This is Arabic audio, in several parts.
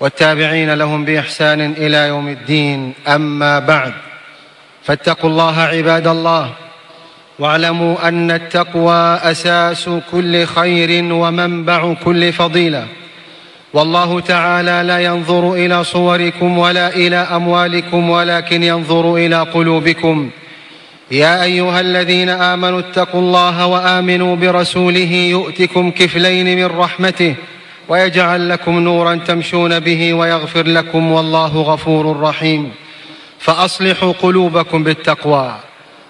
والتابعين لهم بإحسان إلى يوم الدين. أما بعد فاتقوا الله عباد الله واعلموا أن التقوى أساس كل خير ومنبع كل فضيلة. والله تعالى لا ينظر إلى صوركم ولا إلى أموالكم ولكن ينظر إلى قلوبكم. يا أيها الذين آمنوا اتقوا الله وآمنوا برسوله يؤتكم كفلين من رحمته ويجعل لكم نورا تمشون به ويغفر لكم والله غفور رحيم. فأصلحوا قلوبكم بالتقوى.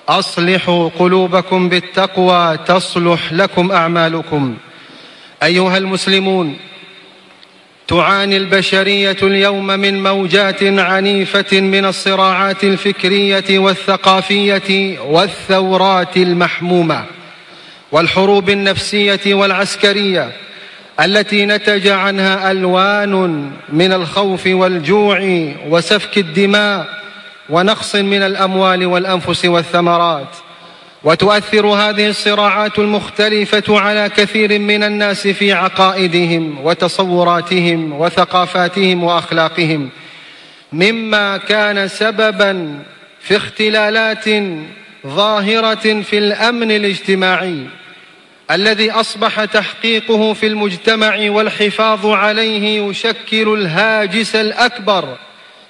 أصلحوا قلوبكم بالتقوى. تصلح لكم أعمالكم. أيها المسلمون تعاني البشرية اليوم من موجات عنيفة من الصراعات الفكرية والثقافية والثورات المحمومة والحروب النفسية والعسكرية التي نتج عنها ألوان من الخوف والجوع وسفك الدماء ونقص من الأموال والأنفس والثمرات. وتؤثر هذه الصراعات المختلفة على كثير من الناس في عقائدهم وتصوراتهم وثقافاتهم وأخلاقهم. مما كان سببا في اختلالات ظاهرة في الأمن الاجتماعي. الذي أصبح تحقيقه في المجتمع والحفاظ عليه يشكل الهاجس الأكبر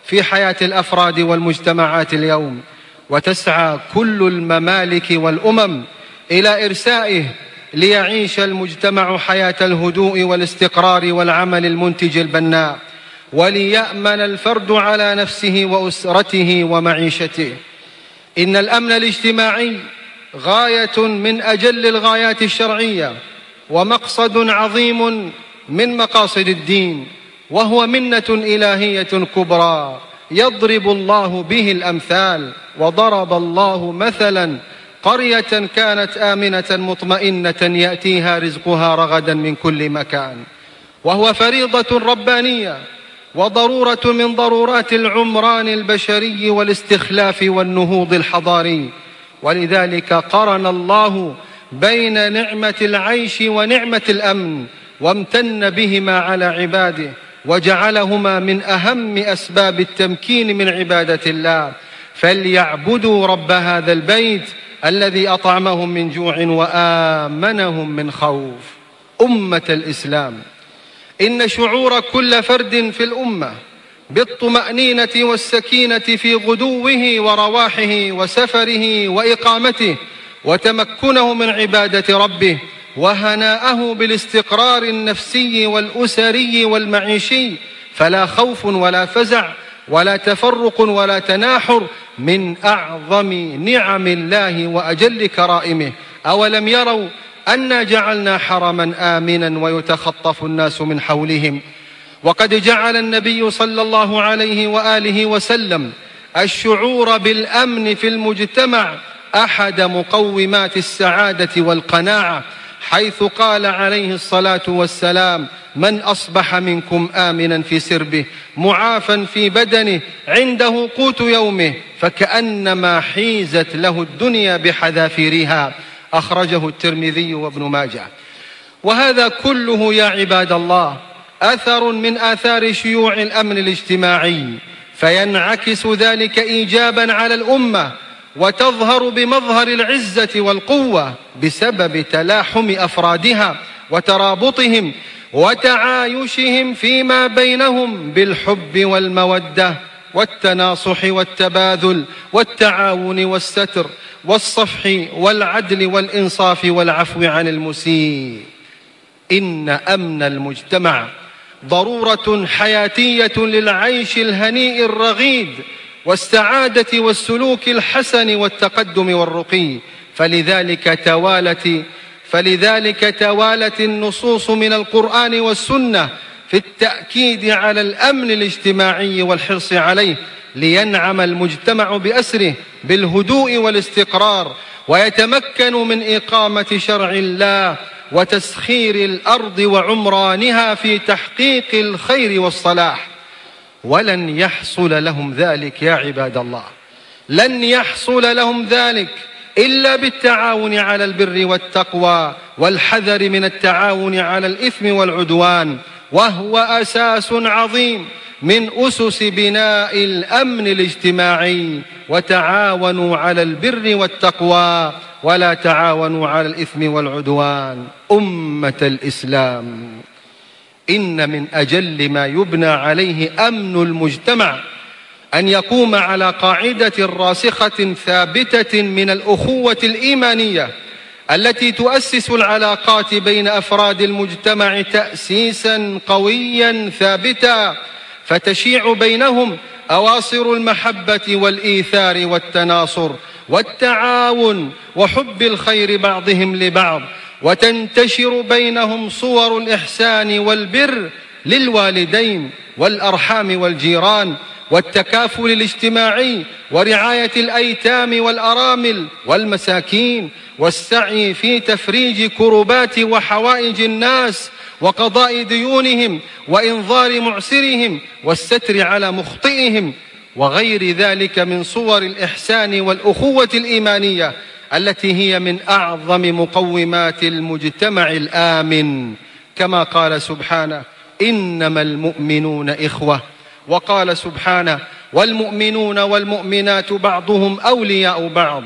في حياة الأفراد والمجتمعات اليوم وتسعى كل الممالك والأمم إلى إرسائه ليعيش المجتمع حياة الهدوء والاستقرار والعمل المنتج البناء وليأمن الفرد على نفسه وأسرته ومعيشته. إن الأمن الاجتماعي غاية من أجل الغايات الشرعية ومقصد عظيم من مقاصد الدين وهو منة إلهية كبرى يضرب الله به الأمثال وضرب الله مثلا قرية كانت آمنة مطمئنة يأتيها رزقها رغدا من كل مكان. وهو فريضة ربانية وضرورة من ضرورات العمران البشري والاستخلاف والنهوض الحضاري. ولذلك قرن الله بين نعمة العيش ونعمة الأمن وامتن بهما على عباده وجعلهما من أهم أسباب التمكين من عبادة الله. فليعبدوا رب هذا البيت الذي أطعمهم من جوع وآمنهم من خوف. أمة الإسلام. إن شعور كل فرد في الأمة بالطمأنينة والسكينة في غدوه ورواحه وسفره وإقامته وتمكنه من عبادة ربه وهناءه بالاستقرار النفسي والأسري والمعيشي فلا خوف ولا فزع ولا تفرق ولا تناحر من أعظم نعم الله وأجل كرائمه. أولم يروا أنا جعلنا حرما آمنا ويتخطف الناس من حولهم وقد جعل النبي صلى الله عليه وآله وسلم الشعور بالأمن في المجتمع أحد مقومات السعادة والقناعة حيث قال عليه الصلاة والسلام من أصبح منكم آمنا في سربه معافا في بدنه عنده قوت يومه فكأنما حيزت له الدنيا بحذافيرها. أخرجه الترمذي وابن ماجه. وهذا كله يا عباد الله أثر من آثار شيوع الأمن الاجتماعي فينعكس ذلك إيجابا على الأمة وتظهر بمظهر العزة والقوة بسبب تلاحم أفرادها وترابطهم وتعايشهم فيما بينهم بالحب والمودة والتناصح والتباذل والتعاون والستر والصفح والعدل والإنصاف والعفو عن المسيء. إن أمن المجتمع ضرورة حياتية للعيش الهنيء الرغيد والسعادة والسلوك الحسن والتقدم والرقي. فلذلك توالت فلذلك توالت النصوص من القرآن والسنة في التأكيد على الأمن الاجتماعي والحرص عليه لينعم المجتمع بأسره بالهدوء والاستقرار ويتمكن من إقامة شرع الله وتسخير الأرض وعمرانها في تحقيق الخير والصلاح. ولن يحصل لهم ذلك يا عباد الله. لن يحصل لهم ذلك إلا بالتعاون على البر والتقوى والحذر من التعاون على الإثم والعدوان. وهو أساس عظيم من أسس بناء الأمن الاجتماعي. وتعاونوا على البر والتقوى ولا تعاونوا على الإثم والعدوان. أمة الإسلام. إن من أجل ما يبنى عليه أمن المجتمع أن يقوم على قاعدة راسخة ثابتة من الأخوة الإيمانية التي تؤسس العلاقات بين أفراد المجتمع تأسيسا قويا ثابتا فتشيع بينهم أواصر المحبة والإيثار والتناصر والتعاون وحب الخير بعضهم لبعض وتنتشر بينهم صور الإحسان والبر للوالدين والأرحام والجيران والتكافل الاجتماعي ورعاية الأيتام والأرامل والمساكين والسعي في تفريج كربات وحوائج الناس وقضاء ديونهم وإنظار معسرهم والستر على مخطئهم وغير ذلك من صور الإحسان والأخوة الإيمانية التي هي من أعظم مقومات المجتمع الآمن. كما قال سبحانه إنما المؤمنون إخوة. وقال سبحانه والمؤمنون والمؤمنات بعضهم أولياء بعض.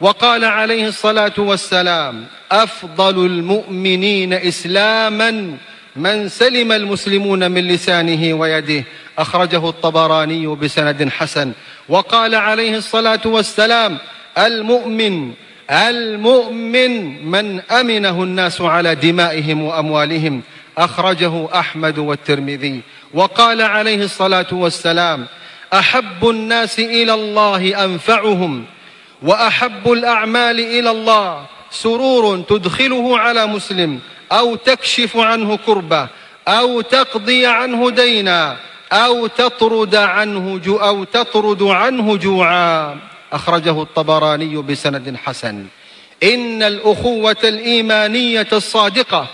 وقال عليه الصلاة والسلام أفضل المؤمنين إسلاما من سلم المسلمون من لسانه ويده. أخرجه الطبراني بسند حسن. وقال عليه الصلاة والسلام المؤمن المؤمن من أمنه الناس على دمائهم وأموالهم. أخرجه أحمد والترمذي. وقال عليه الصلاة والسلام أحب الناس إلى الله أنفعهم وأحب الأعمال إلى الله سرور تدخله على مسلم أو تكشف عنه كربة أو تقضي عنه دينا أو تطرد عنه جو أو تطرد عنه جوعا. أخرجه الطبراني بسند حسن. إن الأخوة الإيمانية الصادقة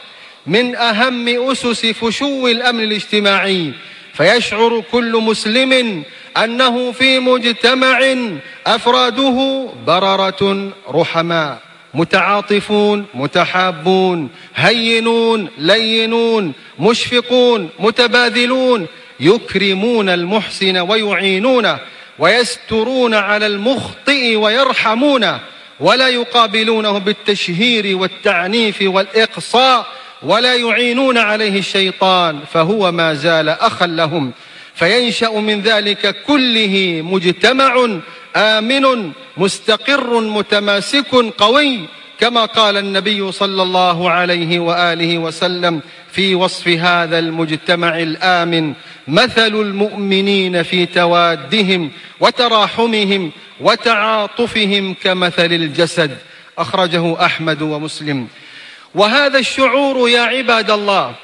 من أهم أسس فشو الأمن الاجتماعي. فيشعر كل مسلم أنه في مجتمع أفراده بررة رحماء. متعاطفون متحابون هينون لينون مشفقون متباذلون يكرمون المحسن ويعينونه ويسترون على المخطئ ويرحمونه ولا يقابلونه بالتشهير والتعنيف والإقصاء ولا يعينون عليه الشيطان فهو ما زال أخا لهم. فينشأ من ذلك كله مجتمع آمن مستقر متماسك قوي كما قال النبي صلى الله عليه وآله وسلم في وصف هذا المجتمع الآمن مثل المؤمنين في توادهم وتراحمهم وتعاطفهم كمثل الجسد أخرجه أحمد ومسلم. وهذا الشعور يا عباد الله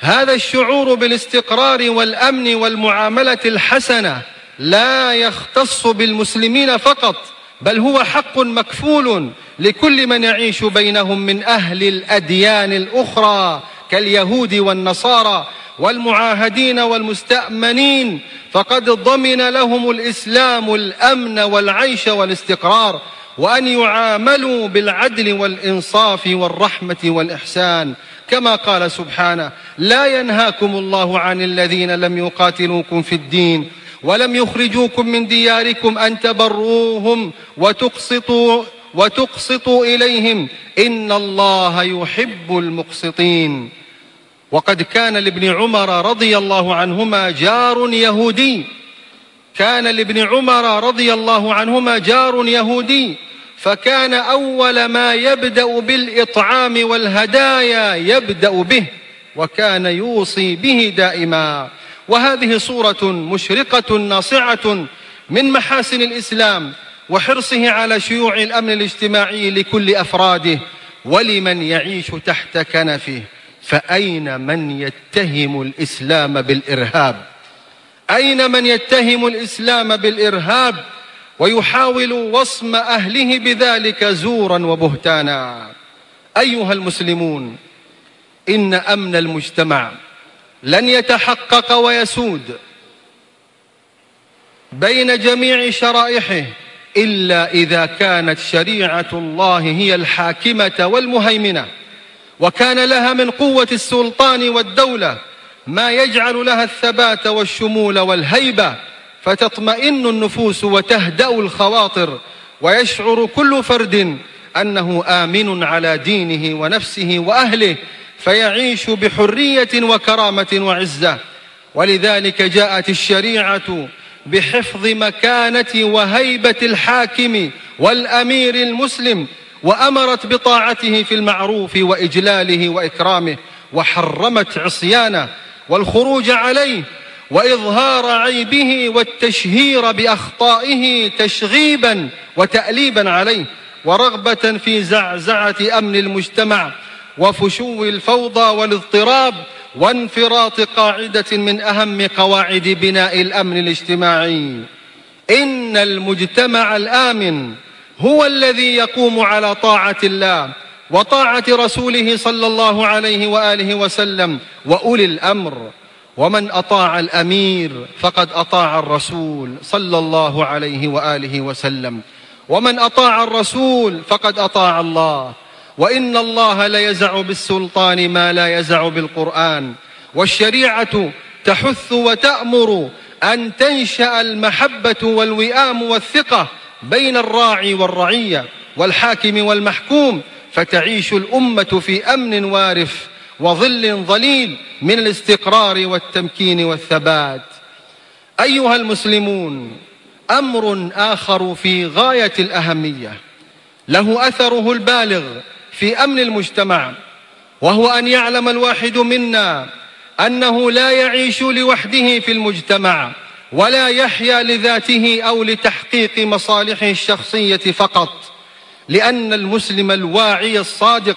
هذا الشعور بالاستقرار والأمن والمعاملة الحسنة لا يختص بالمسلمين فقط بل هو حق مكفول لكل من يعيش بينهم من أهل الأديان الأخرى كاليهود والنصارى والمعاهدين والمستأمنين فقد ضمن لهم الإسلام الأمن والعيش والاستقرار وأن يعاملوا بالعدل والإنصاف والرحمة والإحسان. كما قال سبحانه لا ينهاكم الله عن الذين لم يقاتلوكم في الدين ولم يخرجوكم من دياركم أن تبروهم وتقسطوا وتقسطوا إليهم. إن الله يحب المقسطين. وقد كان لابن عمر رضي الله عنهما جار يهودي. كان لابن عمر رضي الله عنهما جار يهودي. فكان أول ما يبدأ بالإطعام والهدايا يبدأ به وكان يوصي به دائما. وهذه صورة مشرقة ناصعة من محاسن الإسلام وحرصه على شيوع الأمن الاجتماعي لكل أفراده ولمن يعيش تحت كنفه. فأين من يتهم الإسلام بالإرهاب؟ أين من يتهم الإسلام بالإرهاب ويحاول وصم أهله بذلك زورا وبهتانا؟ أيها المسلمون إن أمن المجتمع لن يتحقق ويسود بين جميع شرائحه إلا إذا كانت شريعة الله هي الحاكمة والمهيمنة. وكان لها من قوة السلطان والدولة ما يجعل لها الثبات والشمول والهيبة فتطمئن النفوس وتهدأ الخواطر ويشعر كل فرد أنه آمن على دينه ونفسه وأهله فيعيش بحرية وكرامة وعزة. ولذلك جاءت الشريعة بحفظ مكانة وهيبة الحاكم والأمير المسلم وأمرت بطاعته في المعروف وإجلاله وإكرامه وحرمت عصيانه والخروج عليه وإظهار عيبه والتشهير بأخطائه تشغيبا وتأليبا عليه ورغبة في زعزعة أمن المجتمع وفشو الفوضى والاضطراب وانفراط قاعدة من أهم قواعد بناء الأمن الاجتماعي. إن المجتمع الآمن هو الذي يقوم على طاعة الله وطاعة رسوله صلى الله عليه وآله وسلم وأولي الأمر. ومن أطاع الأمير فقد أطاع الرسول صلى الله عليه وآله وسلم. ومن أطاع الرسول فقد أطاع الله. وإن الله ليزع بالسلطان ما لا يزع بالقرآن. والشريعة تحث وتأمر أن تنشأ المحبة والوئام والثقة بين الراعي والرعية والحاكم والمحكوم فتعيش الأمة في أمن وارف وظل ظليل من الاستقرار والتمكين والثبات. أيها المسلمون أمر آخر في غاية الأهمية. له أثره البالغ في أمن المجتمع وهو أن يعلم الواحد منا أنه لا يعيش لوحده في المجتمع. ولا يحيا لذاته أو لتحقيق مصالحه الشخصية فقط لأن المسلم الواعي الصادق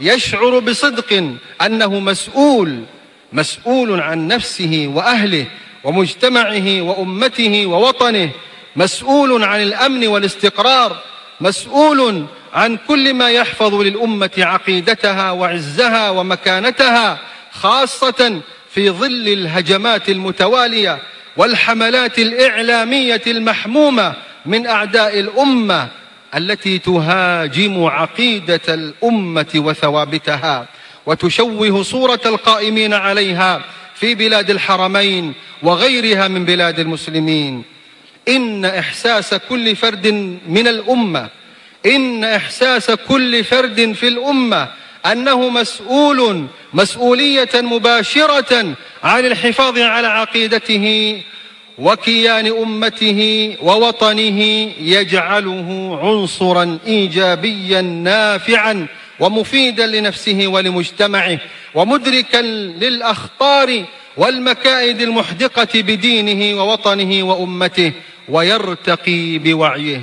يشعر بصدق أنه مسؤول مسؤول عن نفسه وأهله ومجتمعه وأمته ووطنه مسؤول عن الأمن والاستقرار مسؤول عن كل ما يحفظ للأمة عقيدتها وعزها ومكانتها خاصة في ظل الهجمات المتوالية والحملات الإعلامية المحمومة من أعداء الأمة التي تهاجم عقيدة الأمة وثوابتها وتشوه صورة القائمين عليها في بلاد الحرمين وغيرها من بلاد المسلمين. إن إحساس كل فرد من الأمة إن إحساس كل فرد في الأمة أنه مسؤول مسؤولية مباشرة عن الحفاظ على عقيدته وكيان أمته ووطنه يجعله عنصرا إيجابيا نافعا ومفيدا لنفسه ولمجتمعه ومدركا للأخطار والمكائد المحدقة بدينه ووطنه وأمته ويرتقي بوعيه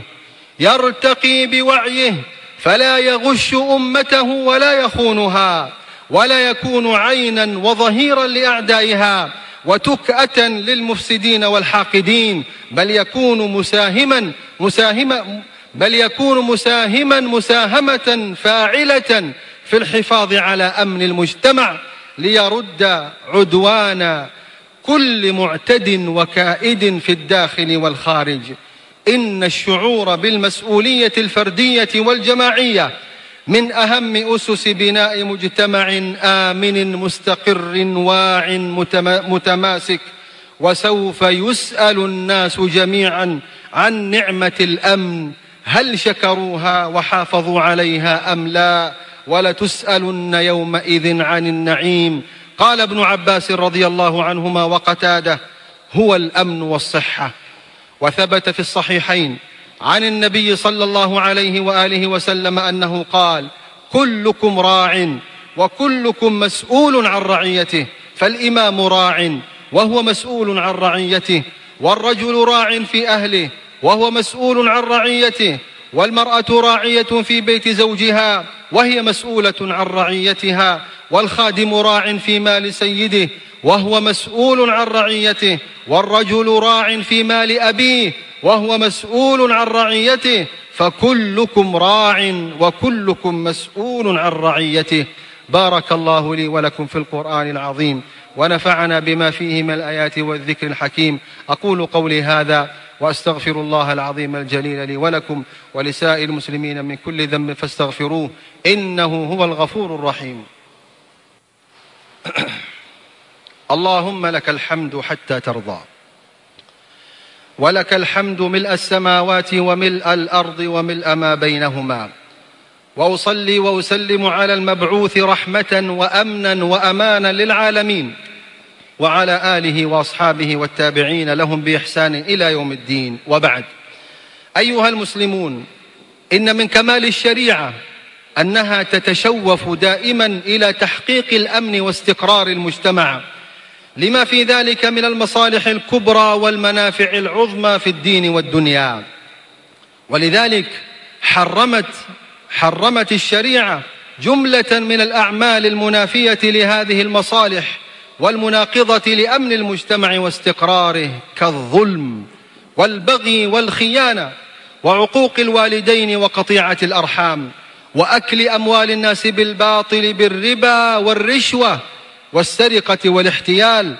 يرتقي بوعيه فلا يغش أمته ولا يخونها ولا يكون عينا وظهيرا لأعدائها وتكأة للمفسدين والحاقدين بل يكون مساهما مساهما بل يكون مساهما مساهمة فاعلة في الحفاظ على أمن المجتمع ليرد عدوان كل معتد وكائد في الداخل والخارج. إن الشعور بالمسؤولية الفردية والجماعية من أهم أسس بناء مجتمع آمن مستقر واع متماسك وسوف يسأل الناس جميعا عن نعمة الأمن هل شكروها وحافظوا عليها أم لا؟ ولتسألن يومئذ عن النعيم. قال ابن عباس رضي الله عنهما وقتاده هو الأمن والصحة. وثبت في الصحيحين عن النبي صلى الله عليه وآله وسلم أنه قال كلكم راع وكلكم مسؤول عن رعيته فالإمام راع وهو مسؤول عن رعيته والرجل راع في أهله وهو مسؤول عن رعيته والمرأة راعية في بيت زوجها وهي مسؤولة عن رعيتها والخادم راع في مال سيده وهو مسؤول عن رعيته والرجل راع في مال أبيه وهو مسؤول عن رعيته فكلكم راع وكلكم مسؤول عن رعيته. بارك الله لي ولكم في القرآن العظيم ونفعنا بما فيه من الآيات والذكر الحكيم. أقول قولي هذا وأستغفر الله العظيم الجليل لي ولكم ولسائر المسلمين من كل ذنب فاستغفروه إنه هو الغفور الرحيم. اللهم لك الحمد حتى ترضى. ولك الحمد ملء السماوات وملء الأرض وملء ما بينهما. وأصلي وأسلم على المبعوث رحمة وأمنا وأمانا للعالمين. وعلى آله وأصحابه والتابعين لهم بإحسان إلى يوم الدين. وبعد. أيها المسلمون إن من كمال الشريعة أنها تتشوف دائما إلى تحقيق الأمن واستقرار المجتمع لما في ذلك من المصالح الكبرى والمنافع العظمى في الدين والدنيا. ولذلك حرمت حرمت الشريعة جملة من الأعمال المنافية لهذه المصالح والمناقضة لأمن المجتمع واستقراره كالظلم والبغي والخيانة وعقوق الوالدين وقطيعة الأرحام وأكل أموال الناس بالباطل بالربا والرشوة والسرقة والاحتيال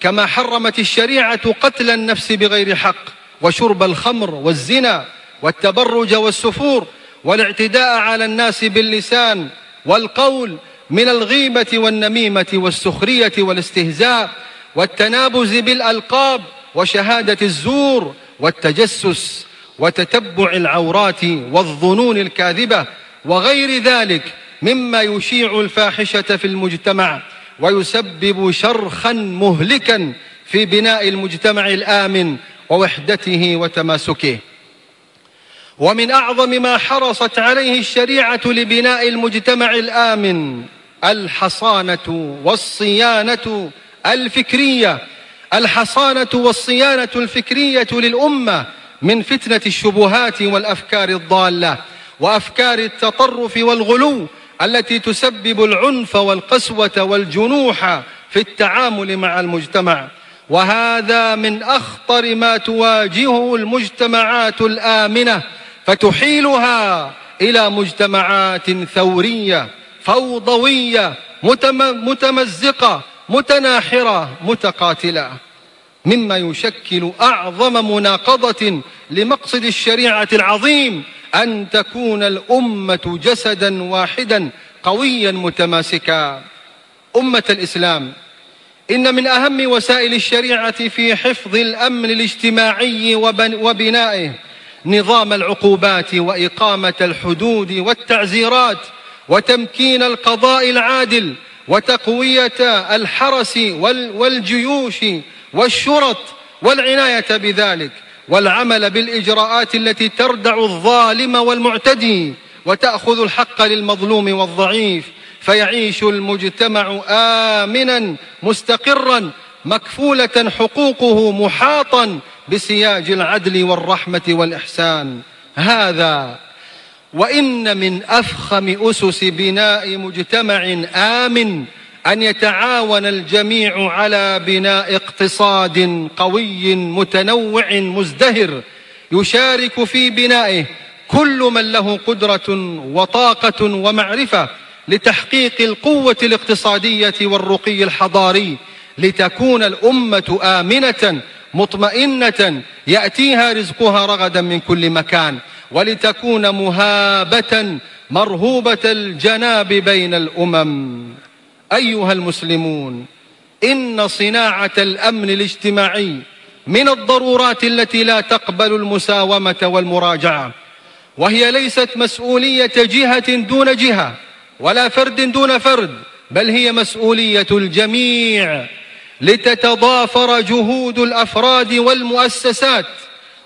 كما حرمت الشريعة قتل النفس بغير حق وشرب الخمر والزنا والتبرج والسفور والاعتداء على الناس باللسان والقول من الغيبة والنميمة والسخرية والاستهزاء والتنابز بالألقاب وشهادة الزور والتجسس وتتبع العورات والظنون الكاذبة وغير ذلك مما يشيع الفاحشة في المجتمع ويسبب شرخا مهلكا في بناء المجتمع الآمن ووحدته وتماسكه. ومن أعظم ما حرصت عليه الشريعة لبناء المجتمع الآمن الحصانة والصيانة الفكرية. الحصانة والصيانة الفكرية للأمة من فتنة الشبهات والأفكار الضالة وأفكار التطرف والغلو التي تسبب العنف والقسوة والجنوح في التعامل مع المجتمع. وهذا من أخطر ما تواجهه المجتمعات الآمنة فتحيلها إلى مجتمعات ثورية. فوضوية متمزقة متناحرة متقاتلة. مما يشكل أعظم مناقضة لمقصد الشريعة العظيم أن تكون الأمة جسدا واحدا قويا متماسكا. أمة الإسلام إن من أهم وسائل الشريعة في حفظ الأمن الاجتماعي وبنائه نظام العقوبات وإقامة الحدود والتعزيرات وتمكين القضاء العادل وتقوية الحرس والجيوش والشرط والعناية بذلك والعمل بالإجراءات التي تردع الظالم والمعتدي وتأخذ الحق للمظلوم والضعيف فيعيش المجتمع آمنا مستقرا مكفولة حقوقه محاطا بسياج العدل والرحمة والإحسان. هذا وإن من أفخم أسس بناء مجتمع آمن أن يتعاون الجميع على بناء اقتصاد قوي متنوع مزدهر يشارك في بنائه كل من له قدرة وطاقة ومعرفة لتحقيق القوة الاقتصادية والرقي الحضاري لتكون الأمة آمنة مطمئنة يأتيها رزقها رغدا من كل مكان ولتكون مهابة مرهوبة الجناب بين الأمم. أيها المسلمون إن صناعة الأمن الاجتماعي من الضرورات التي لا تقبل المساومة والمراجعة وهي ليست مسؤولية جهة دون جهة ولا فرد دون فرد بل هي مسؤولية الجميع لتتضافر جهود الأفراد والمؤسسات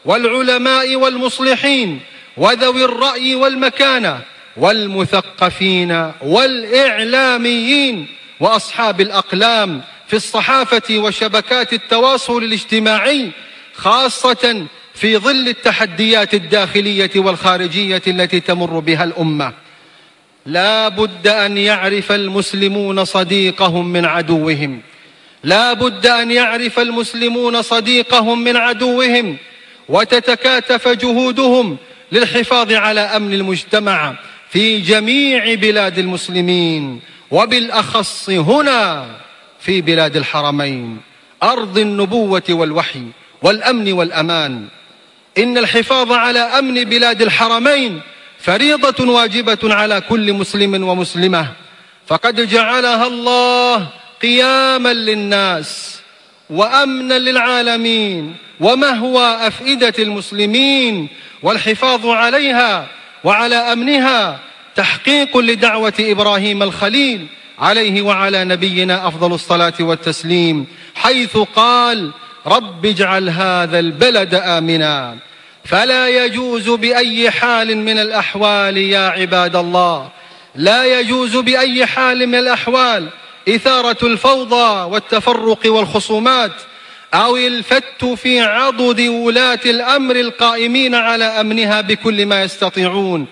والعلماء والمصلحين وذوي الرأي والمكانة والمثقفين والإعلاميين وأصحاب الأقلام في الصحافة وشبكات التواصل الاجتماعي خاصة في ظل التحديات الداخلية والخارجية التي تمر بها الأمة. لا بد أن يعرف المسلمون صديقهم من عدوهم. لا بد أن يعرف المسلمون صديقهم من عدوهم وتتكاتف جهودهم للحفاظ على أمن المجتمع في جميع بلاد المسلمين وبالأخص هنا في بلاد الحرمين. أرض النبوة والوحي والأمن والأمان. إن الحفاظ على أمن بلاد الحرمين فريضة واجبة على كل مسلم ومسلمة. فقد جعلها الله قياما للناس. وأمنا للعالمين ومهوى أفئدة المسلمين والحفاظ عليها وعلى أمنها تحقيق لدعوة إبراهيم الخليل عليه وعلى نبينا أفضل الصلاة والتسليم حيث قال رب اجعل هذا البلد آمنا. فلا يجوز بأي حال من الأحوال يا عباد الله لا يجوز بأي حال من الأحوال إثارة الفوضى والتفرق والخصومات أو الفت في عضد ولاة الأمر القائمين على أمنها بكل ما يستطيعون.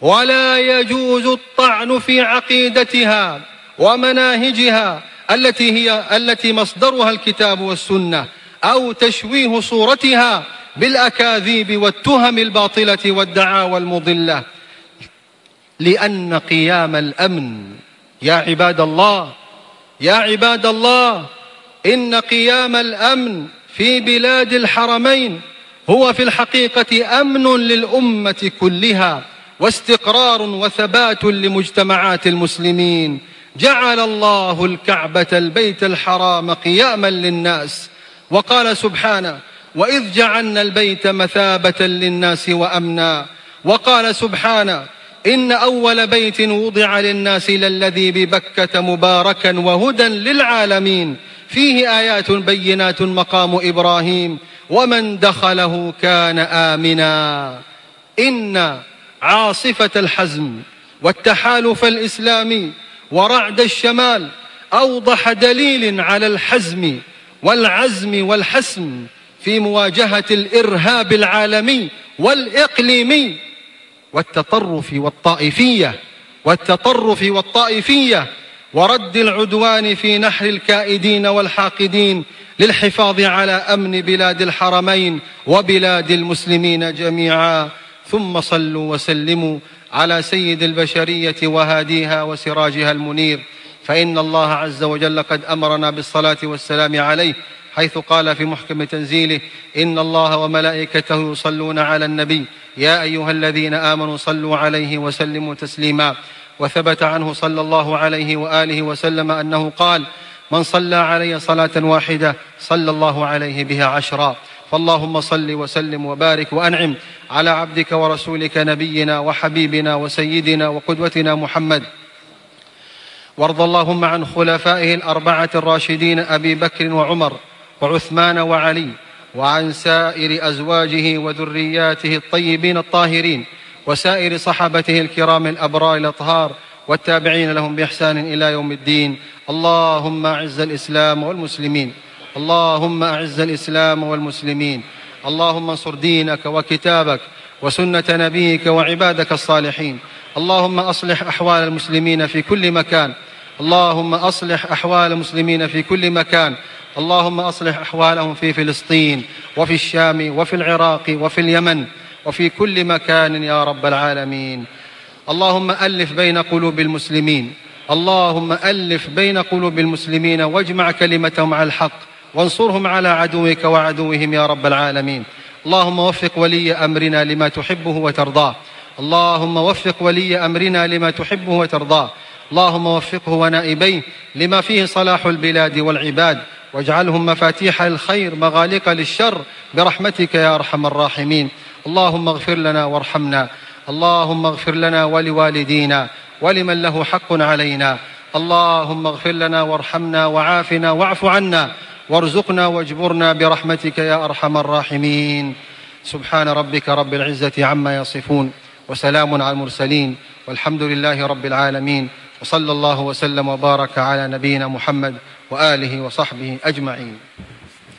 ولا يجوز الطعن في عقيدتها ومناهجها التي هي التي مصدرها الكتاب والسنة أو تشويه صورتها بالأكاذيب والتهم الباطلة والدعاوى المضلة. لأن قيام الأمن يا عباد الله يا عباد الله إن قيام الأمن في بلاد الحرمين هو في الحقيقة أمن للأمة كلها واستقرار وثبات لمجتمعات المسلمين. جعل الله الكعبة البيت الحرام قياما للناس. وقال سبحانه وإذ جعلنا البيت مثابة للناس وأمنا وقال سبحانه إن أول بيت وضع للناس للذي ببكة مباركا وهدى للعالمين فيه آيات بينات مقام إبراهيم ومن دخله كان آمنا. إن عاصفة الحزم والتحالف الإسلامي ورعد الشمال أوضح دليل على الحزم والعزم والحسم في مواجهة الإرهاب العالمي والإقليمي. والتطرف والطائفية والتطرف والطائفية ورد العدوان في نحر الكائدين والحاقدين للحفاظ على أمن بلاد الحرمين وبلاد المسلمين جميعا. ثم صلوا وسلموا على سيد البشرية وهاديها وسراجها المنير. فإن الله عز وجل قد أمرنا بالصلاة والسلام عليه حيث قال في محكم تنزيله إن الله وملائكته يصلون على النبي. يا أيها الذين آمنوا صلوا عليه وسلموا تسليما. وثبت عنه صلى الله عليه وآله وسلم أنه قال من صلى علي صلاة واحدة صلى الله عليه بها عشرا. فاللهم صل وسلم وبارك وأنعم على عبدك ورسولك نبينا وحبيبنا وسيدنا وقدوتنا محمد. وارض اللهم عن خلفائه الأربعة الراشدين أبي بكر وعمر. وعثمان وعلي وعن سائر أزواجه وذرياته الطيبين الطاهرين وسائر صحابته الكرام الأبرار الأطهار والتابعين لهم بإحسان إلى يوم الدين. اللهم أعز الإسلام والمسلمين. اللهم أعز الإسلام والمسلمين. اللهم انصر دينك وكتابك وسنة نبيك وعبادك الصالحين. اللهم أصلح أحوال المسلمين في كل مكان. اللهم أصلح أحوال المسلمين في كل مكان. اللهم أصلح أحوالهم في فلسطين وفي الشام وفي العراق وفي اليمن وفي كل مكان يا رب العالمين. اللهم ألف بين قلوب المسلمين. اللهم ألف بين قلوب المسلمين واجمع كلمتهم على الحق وانصرهم على عدوك وعدوهم يا رب العالمين. اللهم وفق ولي أمرنا لما تحبه وترضاه. اللهم وفق ولي أمرنا لما تحبه وترضاه. اللهم وفقه ونائبيه لما فيه صلاح البلاد والعباد. واجعلهم مفاتيح الخير مغالق للشر. برحمتك يا أرحم الراحمين. اللهم اغفر لنا وارحمنا. اللهم اغفر لنا ولوالدينا ولمن له حق علينا. اللهم اغفر لنا وارحمنا وعافنا واعف عنا. وارزقنا واجبرنا برحمتك يا أرحم الراحمين. سبحان ربك رب العزة عما يصفون وسلام على المرسلين والحمد لله رب العالمين. وصلى الله وسلم وبارك على نبينا محمد وآله وصحبه أجمعين.